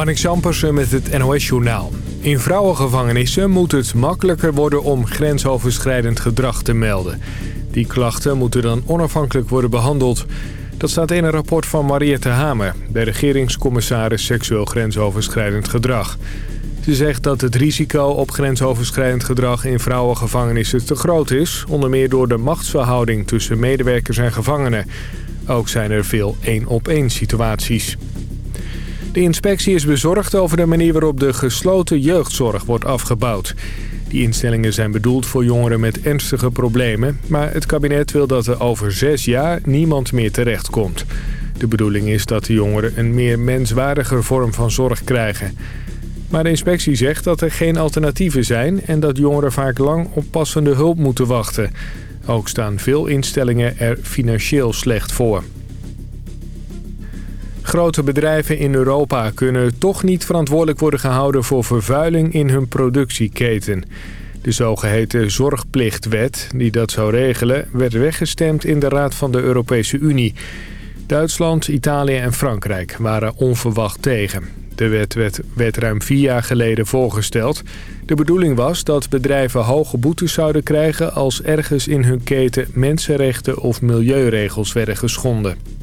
Marnik Sampersen met het NOS-journaal. In vrouwengevangenissen moet het makkelijker worden om grensoverschrijdend gedrag te melden. Die klachten moeten dan onafhankelijk worden behandeld. Dat staat in een rapport van Mariette Hamer, de regeringscommissaris seksueel grensoverschrijdend gedrag. Ze zegt dat het risico op grensoverschrijdend gedrag in vrouwengevangenissen te groot is... onder meer door de machtsverhouding tussen medewerkers en gevangenen. Ook zijn er veel één-op-één situaties. De inspectie is bezorgd over de manier waarop de gesloten jeugdzorg wordt afgebouwd. Die instellingen zijn bedoeld voor jongeren met ernstige problemen... maar het kabinet wil dat er over zes jaar niemand meer terechtkomt. De bedoeling is dat de jongeren een meer menswaardige vorm van zorg krijgen. Maar de inspectie zegt dat er geen alternatieven zijn... en dat jongeren vaak lang op passende hulp moeten wachten. Ook staan veel instellingen er financieel slecht voor. Grote bedrijven in Europa kunnen toch niet verantwoordelijk worden gehouden voor vervuiling in hun productieketen. De zogeheten zorgplichtwet, die dat zou regelen, werd weggestemd in de Raad van de Europese Unie. Duitsland, Italië en Frankrijk waren onverwacht tegen. De wet werd, ruim vier jaar geleden voorgesteld. De bedoeling was dat bedrijven hoge boetes zouden krijgen... als ergens in hun keten mensenrechten of milieuregels werden geschonden.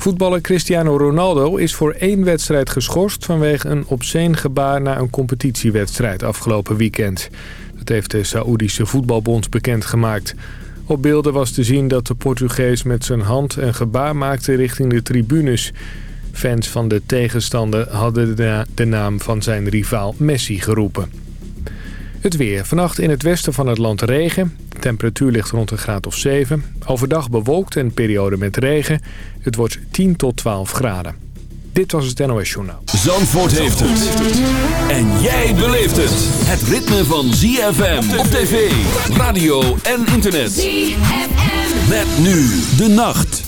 Voetballer Cristiano Ronaldo is voor één wedstrijd geschorst... vanwege een obscene gebaar na een competitiewedstrijd afgelopen weekend. Dat heeft de Saoedische Voetbalbond bekendgemaakt. Op beelden was te zien dat de Portugees met zijn hand een gebaar maakte richting de tribunes. Fans van de tegenstander hadden de naam van zijn rivaal Messi geroepen. Het weer. Vannacht in het westen van het land regen. Temperatuur ligt rond een graad of 7. Overdag bewolkt en periode met regen. Het wordt 10 tot 12 graden. Dit was het NOS Journaal. Zandvoort heeft het. En jij beleeft het. Het ritme van ZFM op tv, radio en internet. ZFM. Met nu de nacht.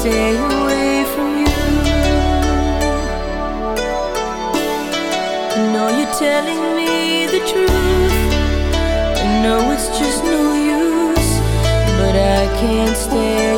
stay away from you. No, you're telling me the truth. It's just no use, but I can't stay.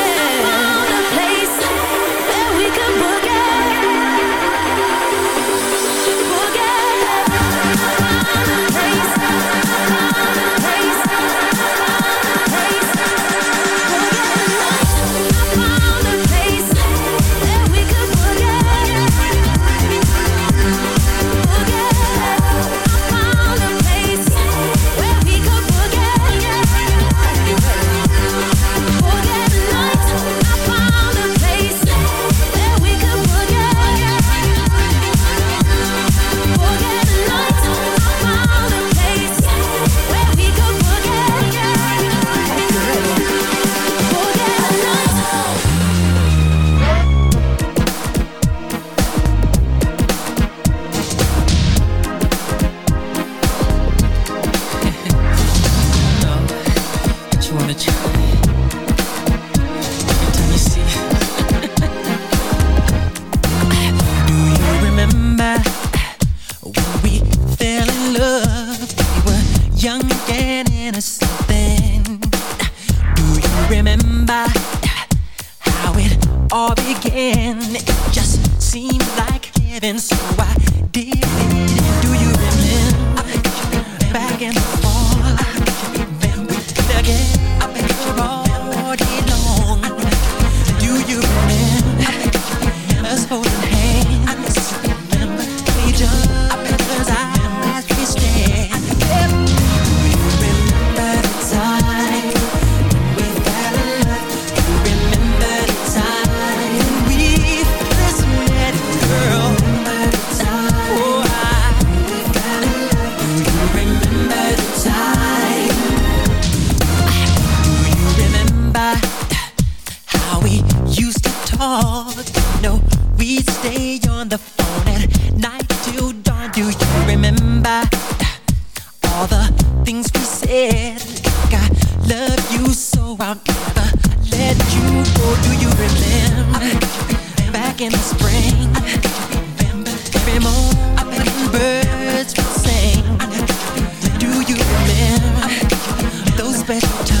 better time.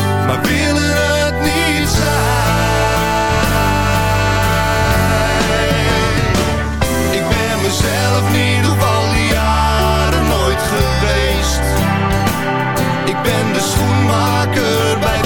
schoenmaker bij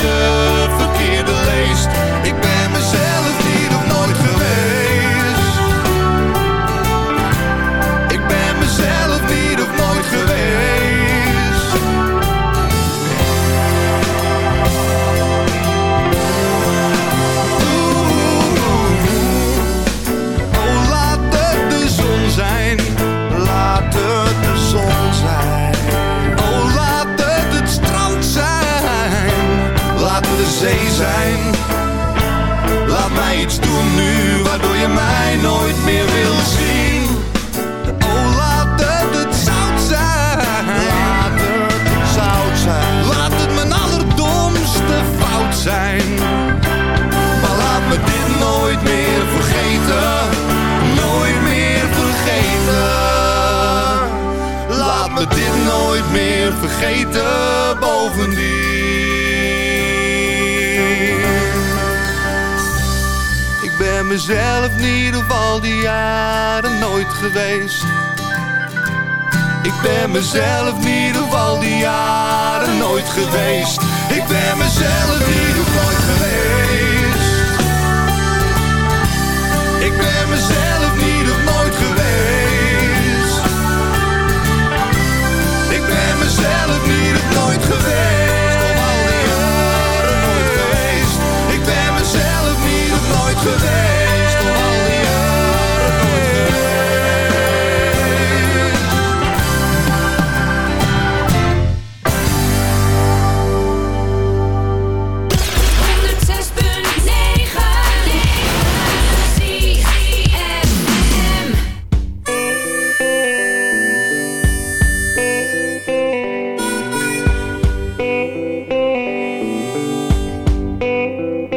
Ik ben mezelf niet ieder al die jaren nooit geweest. Ik ben mezelf niet ieder nooit geweest. Ik ben mezelf in ieder nooit geweest. Ik ben mezelf in ieder nooit geweest. Música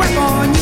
weapon.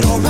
pero